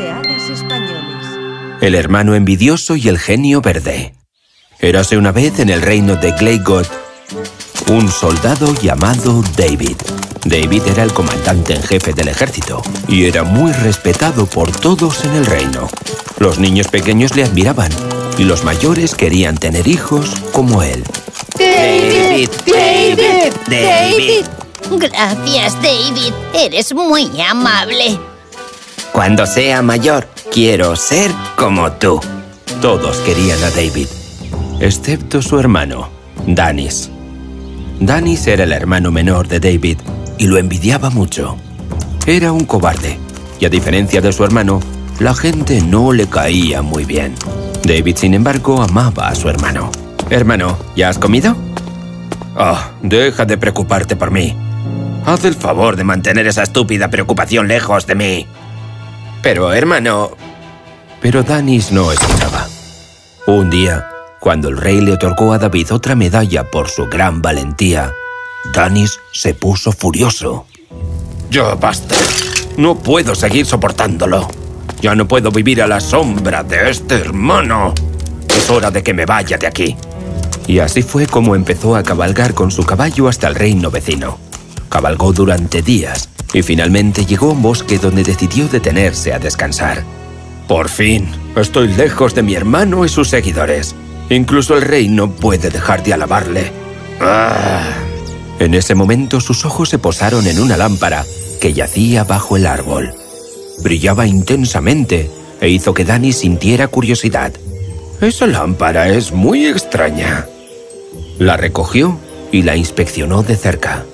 de hadas españoles. El hermano envidioso y el genio verde. Érase una vez en el reino de Gleigot un soldado llamado David. David era el comandante en jefe del ejército y era muy respetado por todos en el reino. Los niños pequeños le admiraban y los mayores querían tener hijos como él. David, David, David. Gracias, David. Eres muy amable. Cuando sea mayor, quiero ser como tú. Todos querían a David, excepto su hermano, Danis. Danis era el hermano menor de David y lo envidiaba mucho. Era un cobarde y a diferencia de su hermano, la gente no le caía muy bien. David, sin embargo, amaba a su hermano. Hermano, ¿ya has comido? Oh, deja de preocuparte por mí. Haz el favor de mantener esa estúpida preocupación lejos de mí. Pero, hermano... Pero Danis no escuchaba. Un día, cuando el rey le otorgó a David otra medalla por su gran valentía, Danis se puso furioso. ¡Ya basta! No puedo seguir soportándolo. Ya no puedo vivir a la sombra de este hermano. Es hora de que me vaya de aquí. Y así fue como empezó a cabalgar con su caballo hasta el reino vecino. Cabalgó durante días y finalmente llegó a un bosque donde decidió detenerse a descansar. Por fin, estoy lejos de mi hermano y sus seguidores. Incluso el rey no puede dejar de alabarle. En ese momento sus ojos se posaron en una lámpara que yacía bajo el árbol. Brillaba intensamente e hizo que Dani sintiera curiosidad. Esa lámpara es muy extraña. La recogió y la inspeccionó de cerca.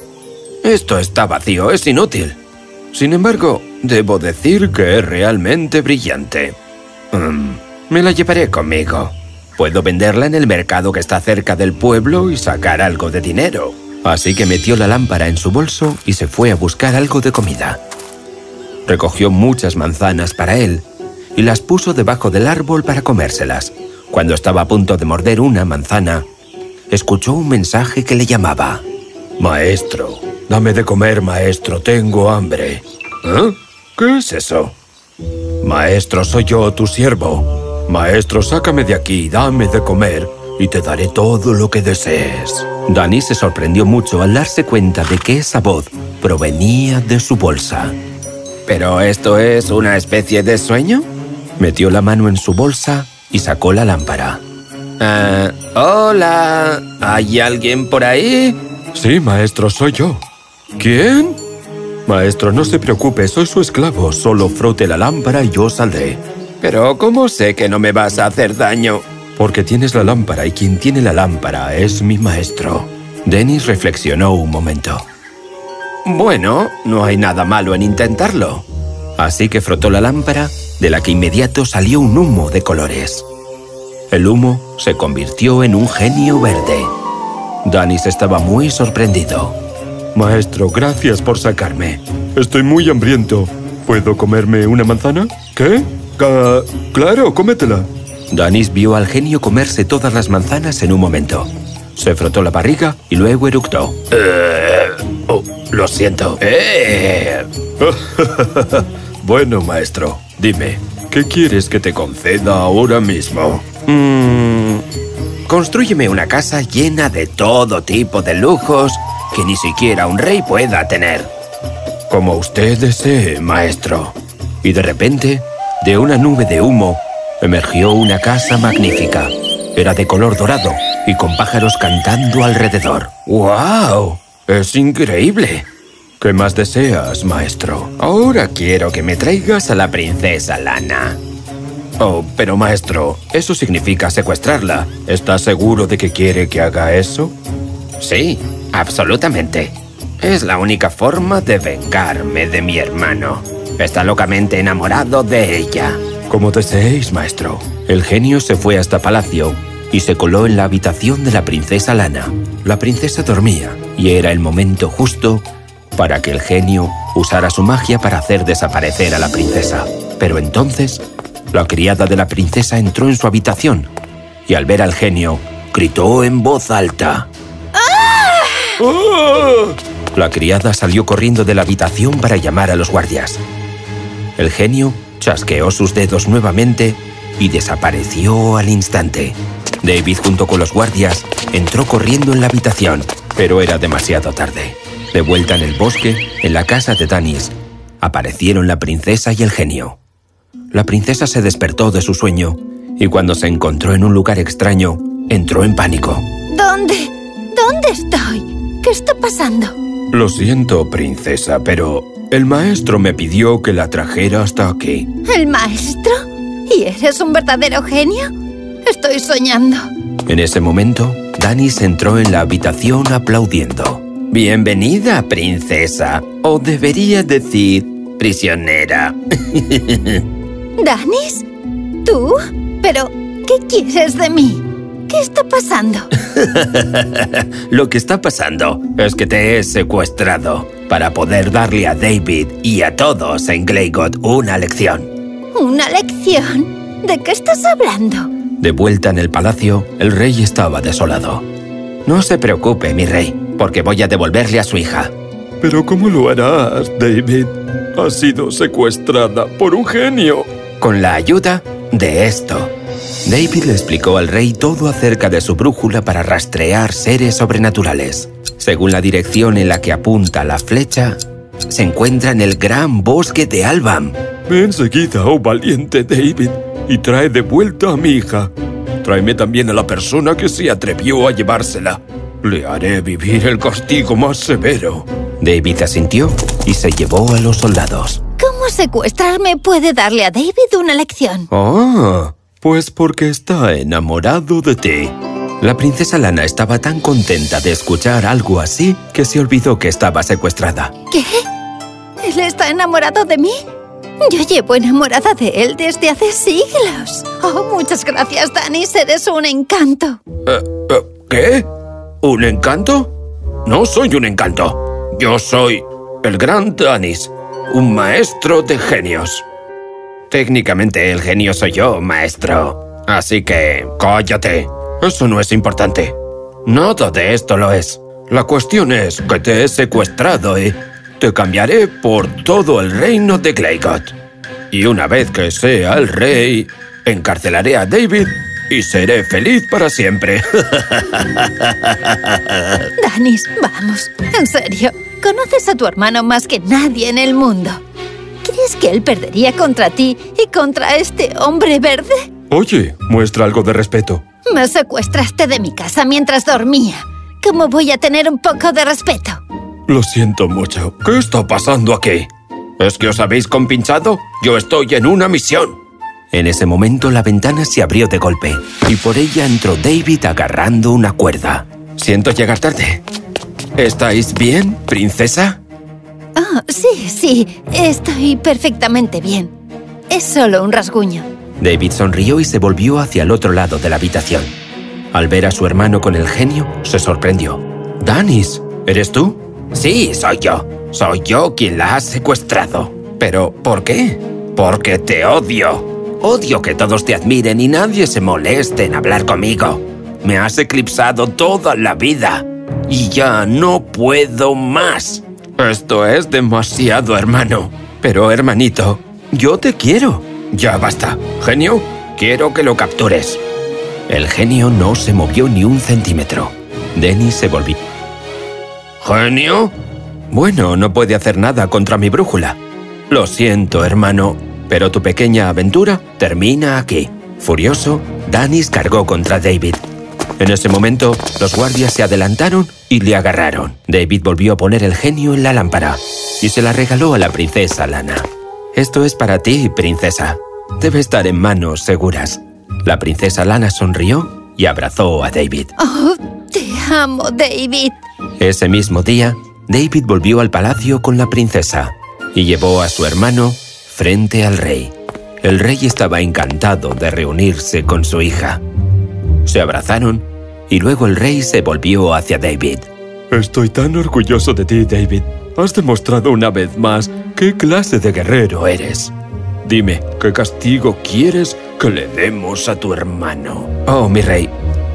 Esto está vacío, es inútil. Sin embargo, debo decir que es realmente brillante. Mm, me la llevaré conmigo. Puedo venderla en el mercado que está cerca del pueblo y sacar algo de dinero. Así que metió la lámpara en su bolso y se fue a buscar algo de comida. Recogió muchas manzanas para él y las puso debajo del árbol para comérselas. Cuando estaba a punto de morder una manzana, escuchó un mensaje que le llamaba. Maestro, dame de comer, maestro, tengo hambre. ¿Eh? ¿Qué es eso? Maestro, soy yo, tu siervo. Maestro, sácame de aquí, dame de comer y te daré todo lo que desees. Dani se sorprendió mucho al darse cuenta de que esa voz provenía de su bolsa. ¿Pero esto es una especie de sueño? Metió la mano en su bolsa y sacó la lámpara. Ah, hola, ¿hay alguien por ahí? Sí, maestro, soy yo. ¿Quién? Maestro, no se preocupe, soy su esclavo. Solo frote la lámpara y yo saldré. Pero, ¿cómo sé que no me vas a hacer daño? Porque tienes la lámpara y quien tiene la lámpara es mi maestro. Dennis reflexionó un momento. Bueno, no hay nada malo en intentarlo. Así que frotó la lámpara, de la que inmediato salió un humo de colores. El humo se convirtió en un genio verde. Danis estaba muy sorprendido. Maestro, gracias por sacarme. Estoy muy hambriento. ¿Puedo comerme una manzana? ¿Qué? claro, cómetela. Danis vio al genio comerse todas las manzanas en un momento. Se frotó la barriga y luego eructó. Eh, oh, lo siento. Eh. bueno, maestro, dime, ¿qué quieres que te conceda ahora mismo? Mm, construyeme una casa llena de todo tipo de lujos que ni siquiera un rey pueda tener. Como usted desee, maestro. Y de repente, de una nube de humo, emergió una casa magnífica. Era de color dorado y con pájaros cantando alrededor. ¡Wow! ¡Es increíble! ¿Qué más deseas, maestro? Ahora quiero que me traigas a la princesa Lana. Oh, pero maestro, eso significa secuestrarla. ¿Estás seguro de que quiere que haga eso? Sí, absolutamente. Es la única forma de vengarme de mi hermano. Está locamente enamorado de ella. Como deseéis, maestro. El genio se fue hasta palacio y se coló en la habitación de la princesa Lana. La princesa dormía y era el momento justo para que el genio usara su magia para hacer desaparecer a la princesa. Pero entonces, la criada de la princesa entró en su habitación y al ver al genio, gritó en voz alta. ¡Ah! La criada salió corriendo de la habitación para llamar a los guardias. El genio chasqueó sus dedos nuevamente y desapareció al instante. David junto con los guardias entró corriendo en la habitación, pero era demasiado tarde. De vuelta en el bosque, en la casa de Danis, aparecieron la princesa y el genio. La princesa se despertó de su sueño y cuando se encontró en un lugar extraño, entró en pánico. ¿Dónde? ¿Dónde estoy? ¿Qué está pasando? Lo siento, princesa, pero el maestro me pidió que la trajera hasta aquí. ¿El maestro? ¿Y eres un verdadero genio? Estoy soñando. En ese momento, Danis entró en la habitación aplaudiendo. Bienvenida, princesa. O debería decir, prisionera. ¿Danis? ¿Tú? ¿Pero qué quieres de mí? ¿Qué está pasando? Lo que está pasando es que te he secuestrado para poder darle a David y a todos en Glaygot una lección. ¿Una lección? ¿De qué estás hablando? De vuelta en el palacio, el rey estaba desolado. No se preocupe, mi rey, porque voy a devolverle a su hija. ¿Pero cómo lo harás, David? Ha sido secuestrada por un genio. Con la ayuda de esto. David le explicó al rey todo acerca de su brújula para rastrear seres sobrenaturales. Según la dirección en la que apunta la flecha, se encuentra en el gran bosque de Albam. Ve enseguida, oh valiente David, y trae de vuelta a mi hija. Tráeme también a la persona que se atrevió a llevársela. Le haré vivir el castigo más severo. David asintió y se llevó a los soldados. ¿Cómo secuestrarme puede darle a David una lección? Oh, pues porque está enamorado de ti. La princesa Lana estaba tan contenta de escuchar algo así que se olvidó que estaba secuestrada. ¿Qué? ¿Él está enamorado de mí? Yo llevo enamorada de él desde hace siglos. Oh, muchas gracias, Danis. Eres un encanto. Eh, eh, ¿Qué? ¿Un encanto? No soy un encanto. Yo soy el gran Danis, un maestro de genios. Técnicamente el genio soy yo, maestro. Así que cállate. Eso no es importante. Nada de esto lo es. La cuestión es que te he secuestrado y te cambiaré por todo el reino de Glaygot. Y una vez que sea el rey, encarcelaré a David y seré feliz para siempre. Danis, vamos. En serio, conoces a tu hermano más que nadie en el mundo. ¿Crees que él perdería contra ti y contra este hombre verde? Oye, muestra algo de respeto. Me secuestraste de mi casa mientras dormía. ¿Cómo voy a tener un poco de respeto? Lo siento mucho. ¿Qué está pasando aquí? ¿Es que os habéis compinchado? Yo estoy en una misión. En ese momento la ventana se abrió de golpe y por ella entró David agarrando una cuerda. Siento llegar tarde. ¿Estáis bien, princesa? Oh, sí, sí. Estoy perfectamente bien. Es solo un rasguño. David sonrió y se volvió hacia el otro lado de la habitación. Al ver a su hermano con el genio, se sorprendió. «Danis, ¿eres tú?» «Sí, soy yo. Soy yo quien la ha secuestrado. ¿Pero por qué?» «Porque te odio. Odio que todos te admiren y nadie se moleste en hablar conmigo. Me has eclipsado toda la vida y ya no puedo más. Esto es demasiado, hermano. Pero, hermanito, yo te quiero. Ya basta. Genio, quiero que lo captures. El genio no se movió ni un centímetro. Dennis se volvió. ¿Genio? Bueno, no puede hacer nada contra mi brújula. Lo siento, hermano, pero tu pequeña aventura termina aquí. Furioso, Danis cargó contra David. En ese momento, los guardias se adelantaron y le agarraron. David volvió a poner el genio en la lámpara y se la regaló a la princesa Lana. Esto es para ti, princesa. Debe estar en manos seguras. La princesa Lana sonrió y abrazó a David. Oh, te amo, David. Ese mismo día, David volvió al palacio con la princesa y llevó a su hermano frente al rey. El rey estaba encantado de reunirse con su hija. Se abrazaron y luego el rey se volvió hacia David. Estoy tan orgulloso de ti, David. Has demostrado una vez más qué clase de guerrero eres. Dime, ¿qué castigo quieres que le demos a tu hermano? Oh, mi rey,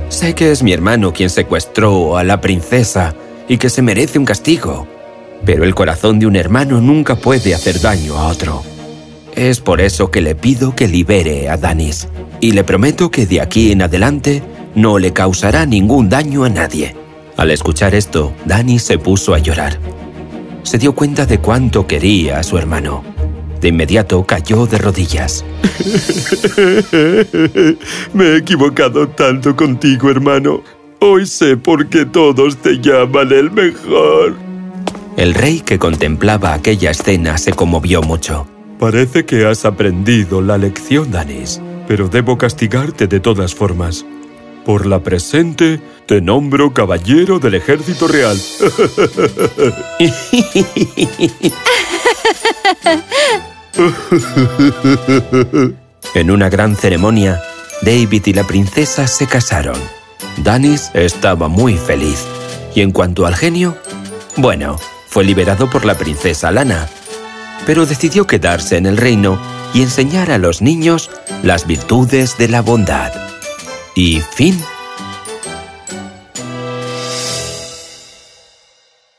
sé que es mi hermano quien secuestró a la princesa y que se merece un castigo. Pero el corazón de un hermano nunca puede hacer daño a otro. Es por eso que le pido que libere a Danis. Y le prometo que de aquí en adelante no le causará ningún daño a nadie. Al escuchar esto, Danis se puso a llorar. Se dio cuenta de cuánto quería a su hermano. De inmediato cayó de rodillas. Me he equivocado tanto contigo, hermano. Hoy sé por qué todos te llaman el mejor. El rey que contemplaba aquella escena se conmovió mucho. Parece que has aprendido la lección, Danis. Pero debo castigarte de todas formas. Por la presente, te nombro caballero del ejército real. en una gran ceremonia, David y la princesa se casaron. Danis estaba muy feliz. Y en cuanto al genio, bueno, fue liberado por la princesa Lana, pero decidió quedarse en el reino y enseñar a los niños las virtudes de la bondad. Y fin.